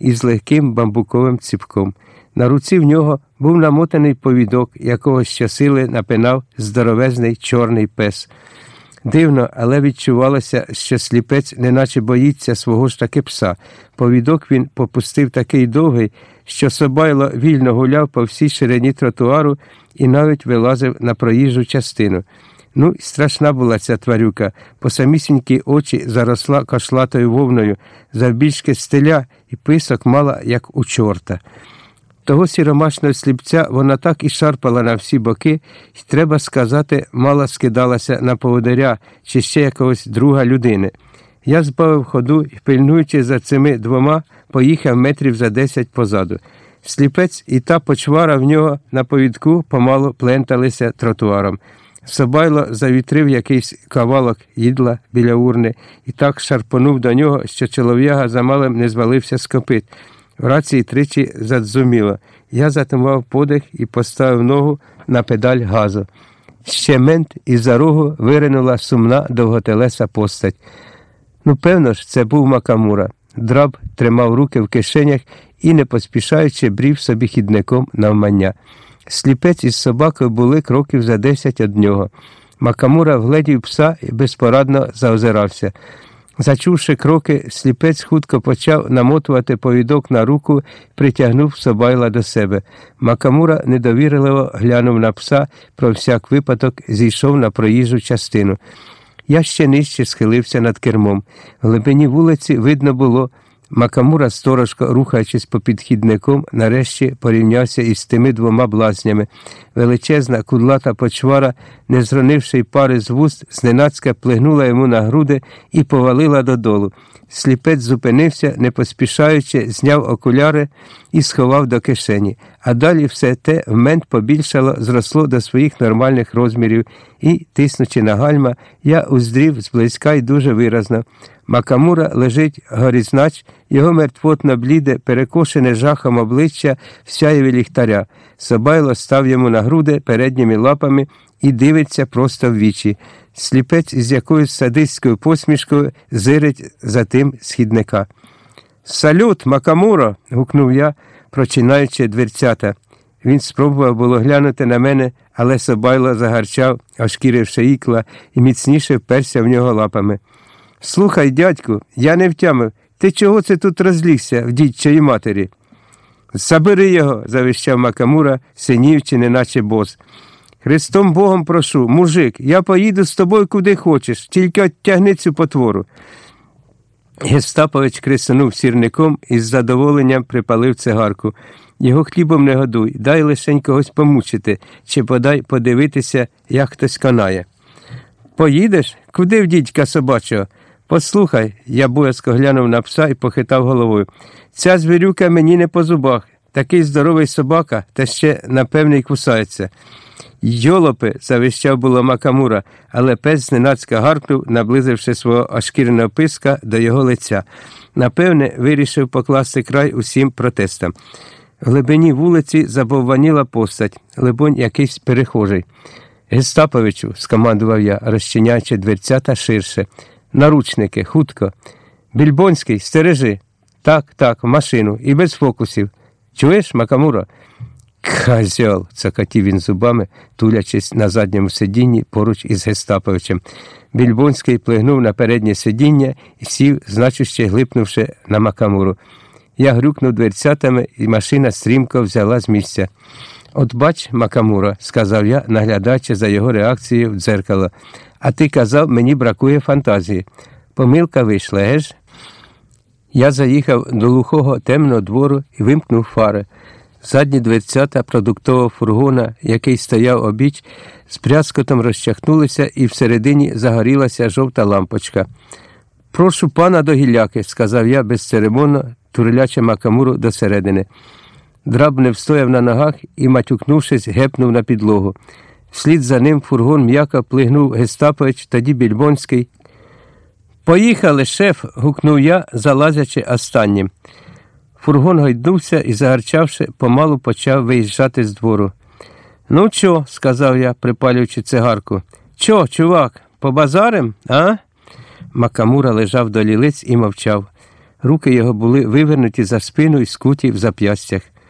із легким бамбуковим ціпком. На руці в нього був намотаний повідок, якого щосили напинав здоровезний чорний пес. Дивно, але відчувалося, що сліпець неначе боїться свого ж таки пса. Повідок він попустив такий довгий, що Собайло вільно гуляв по всій ширині тротуару і навіть вилазив на проїжджу частину. Ну, страшна була ця тварюка, по самісінькі очі заросла кашлатою вовною, завбільшки стеля і писок мала, як у чорта. Того сіромашного сліпця вона так і шарпала на всі боки, і, треба сказати, мало скидалася на поводаря чи ще якогось друга людини. Я збавив ходу і, пильнуючи за цими двома, поїхав метрів за десять позаду. Сліпець і та почвара в нього на повідку помалу пленталися тротуаром. Собайло завітрив якийсь кавалок їдла біля урни і так шарпонув до нього, що чолов'яга замалем не звалився з копит. В рації тричі задзуміло. Я затимував подих і поставив ногу на педаль газу. Ще мент із за рогу виринула сумна довготелеса постать. Ну, певно ж, це був Макамура. Драб тримав руки в кишенях і, не поспішаючи, брів собі хідником навмання. Сліпець із собакою були кроків за десять од нього. Макамура вгледів пса і безпорадно заозирався. Зачувши кроки, сліпець хутко почав намотувати повідок на руку притягнув Собайла до себе. Макамура недовірливо глянув на пса, про всяк випадок зійшов на проїжджу частину. Я ще нижче схилився над кермом. В глибині вулиці видно було. Макамура, сторожко, рухаючись по підхідником, нарешті порівнявся із тими двома блазнями. Величезна, кудлата почвара, не зронивши й пари з вуст, зненацька плигнула йому на груди і повалила додолу. Сліпець зупинився, не поспішаючи, зняв окуляри і сховав до кишені. А далі все те вмент побільшало, зросло до своїх нормальних розмірів і, тиснучи на гальма, я уздрів зблизька й дуже виразно. Макамура лежить горізнач, його мертвотно бліде, перекошене жахом обличчя в сяєві ліхтаря. Собайло став йому на груди передніми лапами і дивиться просто в вічі. Сліпець із якоюсь садистською посмішкою зирить за тим східника. Салют, Макамуро. гукнув я, прочинаючи дверцята. Він спробував було глянути на мене, але Собайло загарчав, ошкіривши ікла, і міцніше вперся в нього лапами. Слухай, дядьку, я не втямив. Ти чого це тут розлігся в дідчої матері? Забери його, завищав Макамура, синівчи, неначе бос. Христом Богом прошу, мужик, я поїду з тобою куди хочеш, тільки оттягни цю потвору. Гестапович крисанув сірником і з задоволенням припалив цигарку. Його хлібом не годуй, дай лишень когось помучити, чи подай подивитися, як хтось канає. Поїдеш? Куди в дідька собачого? Послухай, я боязко глянув на пса і похитав головою. Ця звірюка мені не по зубах. Такий здоровий собака, та ще, напевне, й кусається. Йолопи, завищав було Макамура, але пес зненацька гаркнув, наблизивши свого ошкіреного писка до його лиця. Напевне, вирішив покласти край усім протестам. В глибині вулиці забовваніла постать, либонь, якийсь перехожий. Гестаповичу, скомандував я, розчиняючи дверцята ширше. Наручники, хутко. Більбонський, стережи. Так, так, машину і без фокусів. Чуєш, Макамуро? Козьол, цокотів він зубами, тулячись на задньому сидінні поруч із Гестаповичем. Більбонський плигнув на переднє сидіння і сів, значуще глипнувши на Макамуру. Я грюкнув дверцятами, і машина стрімко взяла з місця. От бач, Макамуро, сказав я, наглядаючи за його реакцією в дзеркало. А ти казав, мені бракує фантазії. Помилка вийшла, еж? Я заїхав до глухого темного двору і вимкнув фари. Задні дверцята продуктового фургона, який стояв обіч, з пряскотом розчахнулися і всередині загорілася жовта лампочка. Прошу пана до гілляки, сказав я безцеремонно, турилячи макамуру до середини. Драб не встояв на ногах і, матюкнувшись, гепнув на підлогу. Вслід за ним фургон м'яко плигнув Гестапович, тоді Більбонський. Поїхали, шеф. гукнув я, залазячи останнім. Фургон гайднувся і, загарчавши, помалу почав виїжджати з двору. Ну, чо, сказав я, припалюючи цигарку. Чо, чувак, по базарим, а? Макамура лежав до лілиць і мовчав. Руки його були вивернуті за спину і скуті в зап'ястях.